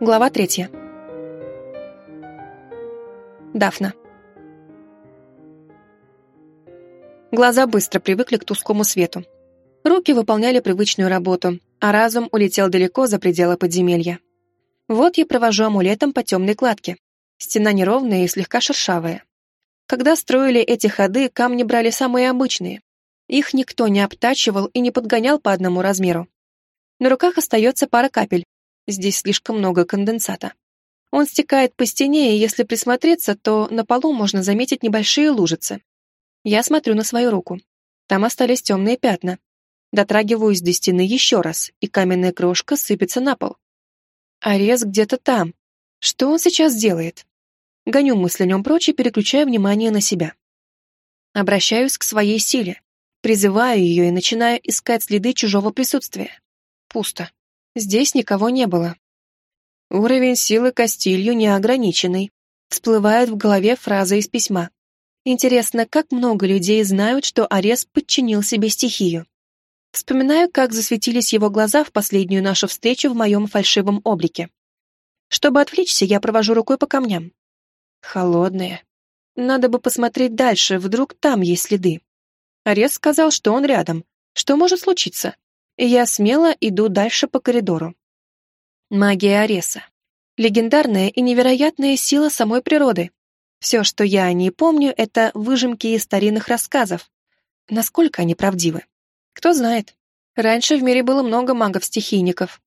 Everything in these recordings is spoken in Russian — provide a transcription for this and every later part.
Глава третья. Дафна. Глаза быстро привыкли к тусклому свету. Руки выполняли привычную работу, а разум улетел далеко за пределы подземелья. Вот я провожу амулетом по темной кладке. Стена неровная и слегка шершавая. Когда строили эти ходы, камни брали самые обычные. Их никто не обтачивал и не подгонял по одному размеру. На руках остается пара капель, Здесь слишком много конденсата. Он стекает по стене, и если присмотреться, то на полу можно заметить небольшие лужицы. Я смотрю на свою руку. Там остались темные пятна. Дотрагиваюсь до стены еще раз, и каменная крошка сыпется на пол. Арес где-то там. Что он сейчас делает? Гоню мысль о нем прочь и переключаю внимание на себя. Обращаюсь к своей силе, призываю ее и начинаю искать следы чужого присутствия. Пусто. Здесь никого не было. Уровень силы Кастилью неограниченный. Всплывает в голове фраза из письма. Интересно, как много людей знают, что Арес подчинил себе стихию. Вспоминаю, как засветились его глаза в последнюю нашу встречу в моем фальшивом облике. Чтобы отвлечься, я провожу рукой по камням. Холодные. Надо бы посмотреть дальше, вдруг там есть следы. Арес сказал, что он рядом. Что может случиться? И я смело иду дальше по коридору. Магия Ареса. Легендарная и невероятная сила самой природы. Все, что я о ней помню, это выжимки из старинных рассказов. Насколько они правдивы? Кто знает. Раньше в мире было много магов-стихийников.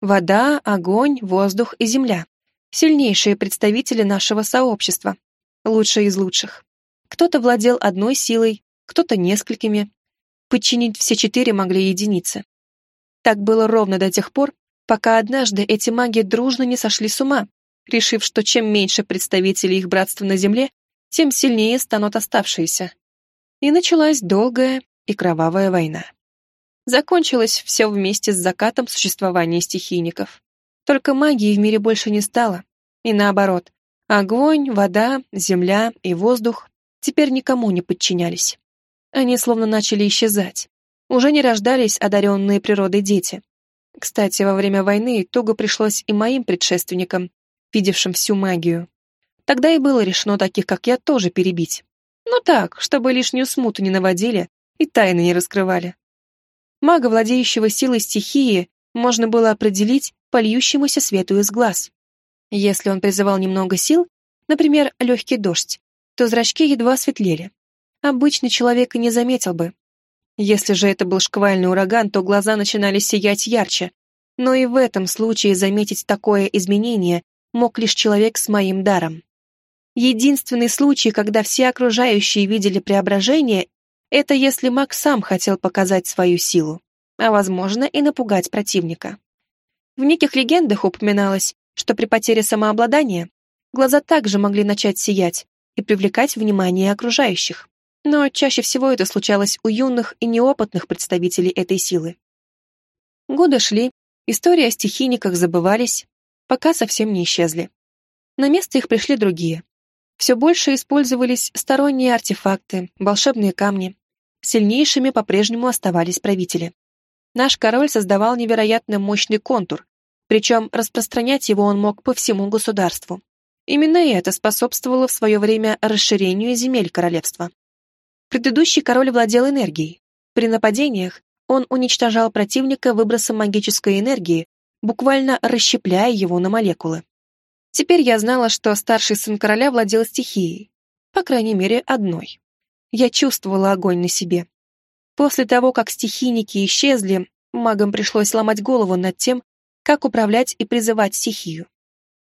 Вода, огонь, воздух и земля. Сильнейшие представители нашего сообщества. Лучшие из лучших. Кто-то владел одной силой, кто-то несколькими, Подчинить все четыре могли единицы. Так было ровно до тех пор, пока однажды эти маги дружно не сошли с ума, решив, что чем меньше представителей их братства на земле, тем сильнее станут оставшиеся. И началась долгая и кровавая война. Закончилось все вместе с закатом существования стихийников. Только магии в мире больше не стало. И наоборот, огонь, вода, земля и воздух теперь никому не подчинялись. Они словно начали исчезать. Уже не рождались одаренные природой дети. Кстати, во время войны туго пришлось и моим предшественникам, видевшим всю магию. Тогда и было решено таких, как я, тоже перебить. Ну так, чтобы лишнюю смуту не наводили и тайны не раскрывали. Мага, владеющего силой стихии, можно было определить по льющемуся свету из глаз. Если он призывал немного сил, например, легкий дождь, то зрачки едва светлели, обычный человек и не заметил бы. Если же это был шквальный ураган, то глаза начинали сиять ярче. Но и в этом случае заметить такое изменение мог лишь человек с моим даром. Единственный случай, когда все окружающие видели преображение, это если маг сам хотел показать свою силу, а, возможно, и напугать противника. В неких легендах упоминалось, что при потере самообладания глаза также могли начать сиять и привлекать внимание окружающих но чаще всего это случалось у юных и неопытных представителей этой силы. Годы шли, истории о стихийниках забывались, пока совсем не исчезли. На место их пришли другие. Все больше использовались сторонние артефакты, волшебные камни. Сильнейшими по-прежнему оставались правители. Наш король создавал невероятно мощный контур, причем распространять его он мог по всему государству. Именно это способствовало в свое время расширению земель королевства. Предыдущий король владел энергией. При нападениях он уничтожал противника выбросом магической энергии, буквально расщепляя его на молекулы. Теперь я знала, что старший сын короля владел стихией, по крайней мере, одной. Я чувствовала огонь на себе. После того, как стихийники исчезли, магам пришлось ломать голову над тем, как управлять и призывать стихию.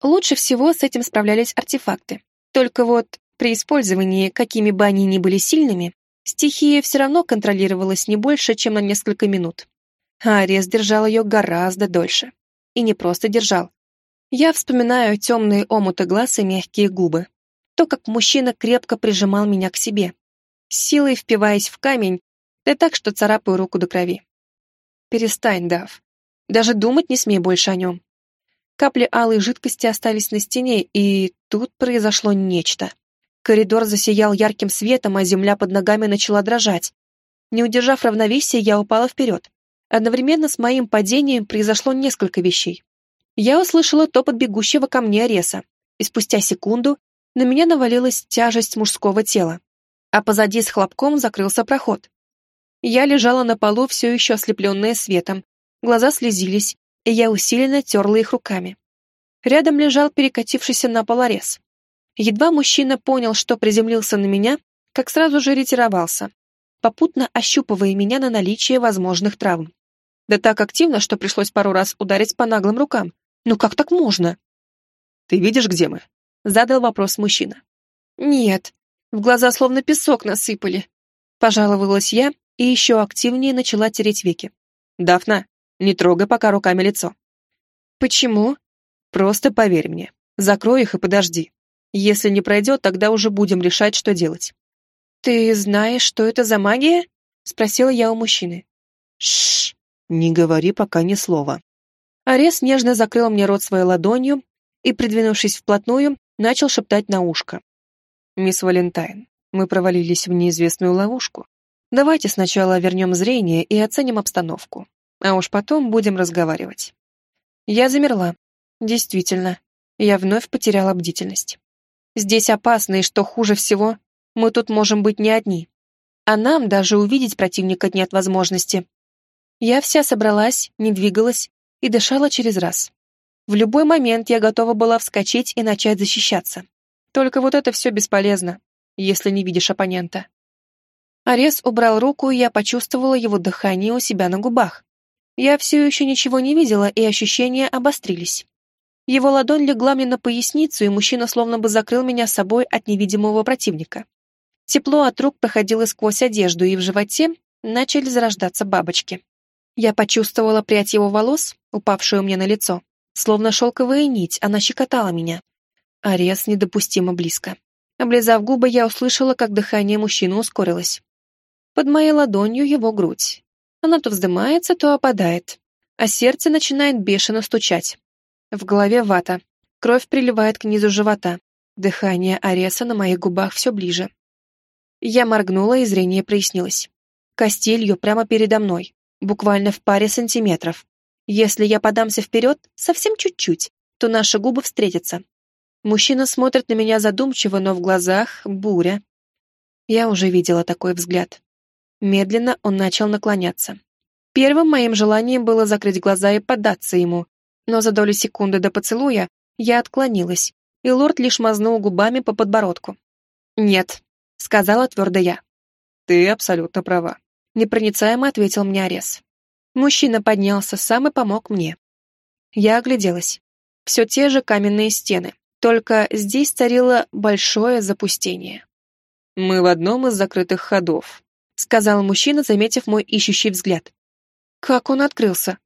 Лучше всего с этим справлялись артефакты. Только вот при использовании, какими бы они ни были сильными, стихия все равно контролировалась не больше, чем на несколько минут. А Арес держал ее гораздо дольше. И не просто держал. Я вспоминаю темные омуты глаз и мягкие губы. То, как мужчина крепко прижимал меня к себе, силой впиваясь в камень, да так, что царапаю руку до крови. Перестань, Дав. Даже думать не смей больше о нем. Капли алой жидкости остались на стене, и тут произошло нечто. Коридор засиял ярким светом, а земля под ногами начала дрожать. Не удержав равновесия, я упала вперед. Одновременно с моим падением произошло несколько вещей. Я услышала топот бегущего ко мне Ареса, и спустя секунду на меня навалилась тяжесть мужского тела, а позади с хлопком закрылся проход. Я лежала на полу, все еще ослепленная светом, глаза слезились, и я усиленно терла их руками. Рядом лежал перекатившийся на пол Арес. Едва мужчина понял, что приземлился на меня, как сразу же ретировался, попутно ощупывая меня на наличие возможных травм. Да так активно, что пришлось пару раз ударить по наглым рукам. Ну как так можно? «Ты видишь, где мы?» — задал вопрос мужчина. «Нет, в глаза словно песок насыпали». Пожаловалась я и еще активнее начала тереть веки. «Дафна, не трогай пока руками лицо». «Почему?» «Просто поверь мне. Закрой их и подожди. Если не пройдет, тогда уже будем решать, что делать». «Ты знаешь, что это за магия?» — спросила я у мужчины. Шш, не говори пока ни слова. Арес нежно закрыл мне рот своей ладонью и, придвинувшись вплотную, начал шептать на ушко. «Мисс Валентайн, мы провалились в неизвестную ловушку. Давайте сначала вернем зрение и оценим обстановку, а уж потом будем разговаривать». Я замерла. Действительно, я вновь потеряла бдительность. Здесь опасно, и что хуже всего, мы тут можем быть не одни. А нам даже увидеть противника нет возможности. Я вся собралась, не двигалась и дышала через раз. В любой момент я готова была вскочить и начать защищаться. Только вот это все бесполезно, если не видишь оппонента. Арес убрал руку, и я почувствовала его дыхание у себя на губах. Я все еще ничего не видела, и ощущения обострились. Его ладонь легла мне на поясницу, и мужчина словно бы закрыл меня собой от невидимого противника. Тепло от рук проходило сквозь одежду, и в животе начали зарождаться бабочки. Я почувствовала прядь его волос, упавшую мне на лицо. Словно шелковая нить, она щекотала меня. Арес недопустимо близко. Облизав губы, я услышала, как дыхание мужчины ускорилось. Под моей ладонью его грудь. Она то вздымается, то опадает, а сердце начинает бешено стучать. В голове вата. Кровь приливает к низу живота. Дыхание Ареса на моих губах все ближе. Я моргнула, и зрение прояснилось. Костелью прямо передо мной, буквально в паре сантиметров. Если я подамся вперед, совсем чуть-чуть, то наши губы встретятся. Мужчина смотрит на меня задумчиво, но в глазах буря. Я уже видела такой взгляд. Медленно он начал наклоняться. Первым моим желанием было закрыть глаза и поддаться ему, но за долю секунды до поцелуя я отклонилась, и лорд лишь мазнул губами по подбородку. «Нет», сказала твердо я. Ты абсолютно права. Непроницаемо ответил мне Арес. Мужчина поднялся сам и помог мне. Я огляделась. Все те же каменные стены, только здесь царило большое запустение. «Мы в одном из закрытых ходов», — сказал мужчина, заметив мой ищущий взгляд. «Как он открылся?»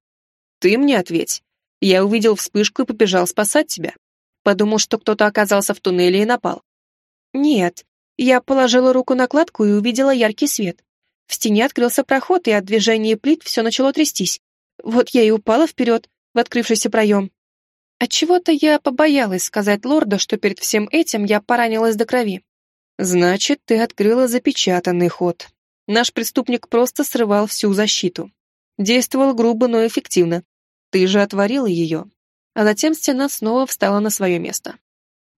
«Ты мне ответь. Я увидел вспышку и побежал спасать тебя. Подумал, что кто-то оказался в туннеле и напал». «Нет, я положила руку на кладку и увидела яркий свет. В стене открылся проход, и от движения плит все начало трястись. Вот я и упала вперед, в открывшийся проем. Отчего-то я побоялась сказать лорду, что перед всем этим я поранилась до крови. «Значит, ты открыла запечатанный ход. Наш преступник просто срывал всю защиту. Действовал грубо, но эффективно. Ты же отворила ее». А затем стена снова встала на свое место.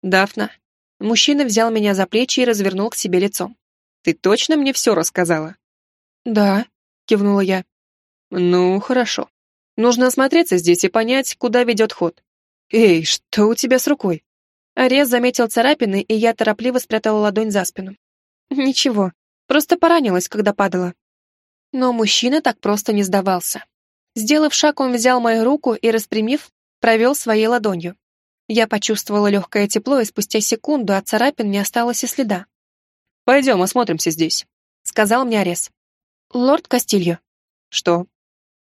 «Дафна, Мужчина взял меня за плечи и развернул к себе лицом. «Ты точно мне все рассказала?» «Да», — кивнула я. «Ну, хорошо. Нужно осмотреться здесь и понять, куда ведет ход. Эй, что у тебя с рукой?» Арес заметил царапины, и я торопливо спрятала ладонь за спину. «Ничего, просто поранилась, когда падала». Но мужчина так просто не сдавался. Сделав шаг, он взял мою руку и, распрямив, провел своей ладонью. Я почувствовала легкое тепло, и спустя секунду от царапин не осталось и следа. «Пойдем, осмотримся здесь», — сказал мне Арес. «Лорд Кастильо». «Что?»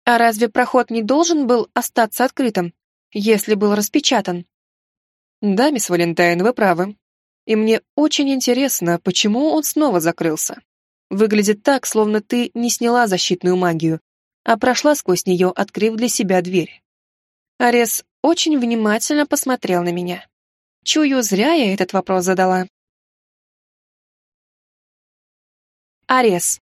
«А разве проход не должен был остаться открытым, если был распечатан?» «Да, мисс Валентайн, вы правы. И мне очень интересно, почему он снова закрылся. Выглядит так, словно ты не сняла защитную магию, а прошла сквозь нее, открыв для себя дверь». Арес очень внимательно посмотрел на меня. Чую, зря я этот вопрос задала. Арес.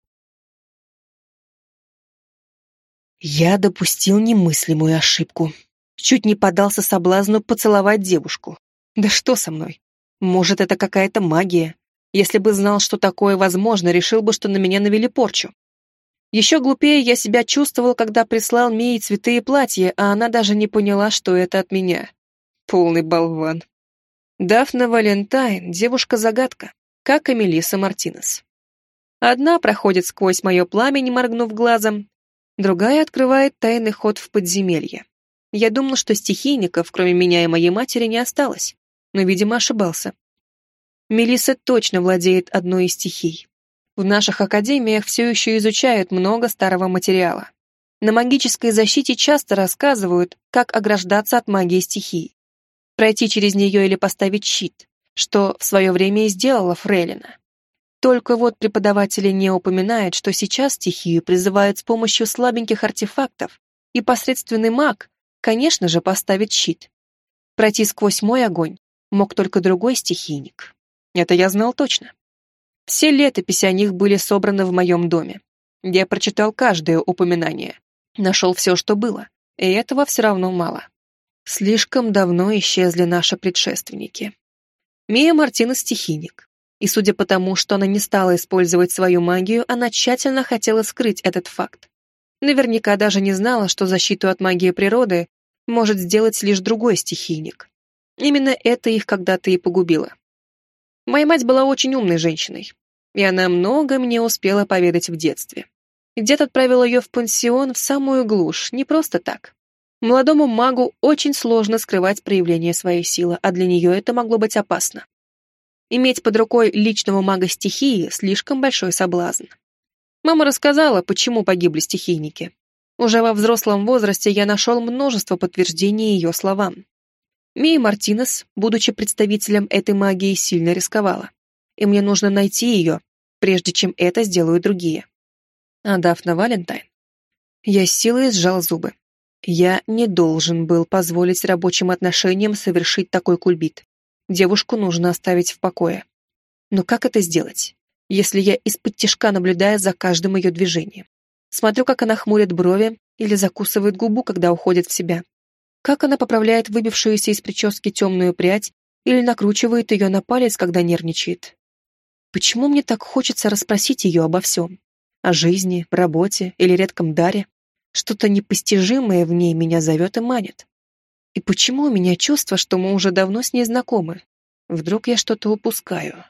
Я допустил немыслимую ошибку. Чуть не подался соблазну поцеловать девушку. Да что со мной? Может, это какая-то магия? Если бы знал, что такое возможно, решил бы, что на меня навели порчу. Еще глупее я себя чувствовал, когда прислал Мии цветы и платье, а она даже не поняла, что это от меня. Полный болван. Дафна Валентайн — девушка-загадка, как и Мелисса Мартинес. Одна проходит сквозь мое пламя, не моргнув глазом, другая открывает тайный ход в подземелье. Я думал, что стихийников, кроме меня и моей матери, не осталось но, видимо, ошибался. Мелисса точно владеет одной из стихий. В наших академиях все еще изучают много старого материала. На магической защите часто рассказывают, как ограждаться от магии стихий. Пройти через нее или поставить щит, что в свое время и сделала Фрейлина. Только вот преподаватели не упоминают, что сейчас стихию призывают с помощью слабеньких артефактов, и посредственный маг, конечно же, поставит щит. Пройти сквозь мой огонь мог только другой стихийник. Это я знал точно. Все летописи о них были собраны в моем доме. Я прочитал каждое упоминание, нашел все, что было, и этого все равно мало. Слишком давно исчезли наши предшественники. Мия Мартина стихийник, и судя по тому, что она не стала использовать свою магию, она тщательно хотела скрыть этот факт. Наверняка даже не знала, что защиту от магии природы может сделать лишь другой стихийник. Именно это их когда-то и погубило. Моя мать была очень умной женщиной, и она много мне успела поведать в детстве. Дед отправил ее в пансион в самую глушь, не просто так. Молодому магу очень сложно скрывать проявление своей силы, а для нее это могло быть опасно. Иметь под рукой личного мага стихии – слишком большой соблазн. Мама рассказала, почему погибли стихийники. Уже во взрослом возрасте я нашел множество подтверждений ее словам. Мия Мартинес, будучи представителем этой магии, сильно рисковала. И мне нужно найти ее, прежде чем это сделают другие. А Дафна Валентайн? Я с силой сжал зубы. Я не должен был позволить рабочим отношениям совершить такой кульбит. Девушку нужно оставить в покое. Но как это сделать, если я из-под тишка наблюдаю за каждым ее движением? Смотрю, как она хмурит брови или закусывает губу, когда уходит в себя как она поправляет выбившуюся из прически темную прядь или накручивает ее на палец, когда нервничает. Почему мне так хочется расспросить ее обо всем? О жизни, работе или редком даре? Что-то непостижимое в ней меня зовет и манит. И почему у меня чувство, что мы уже давно с ней знакомы? Вдруг я что-то упускаю?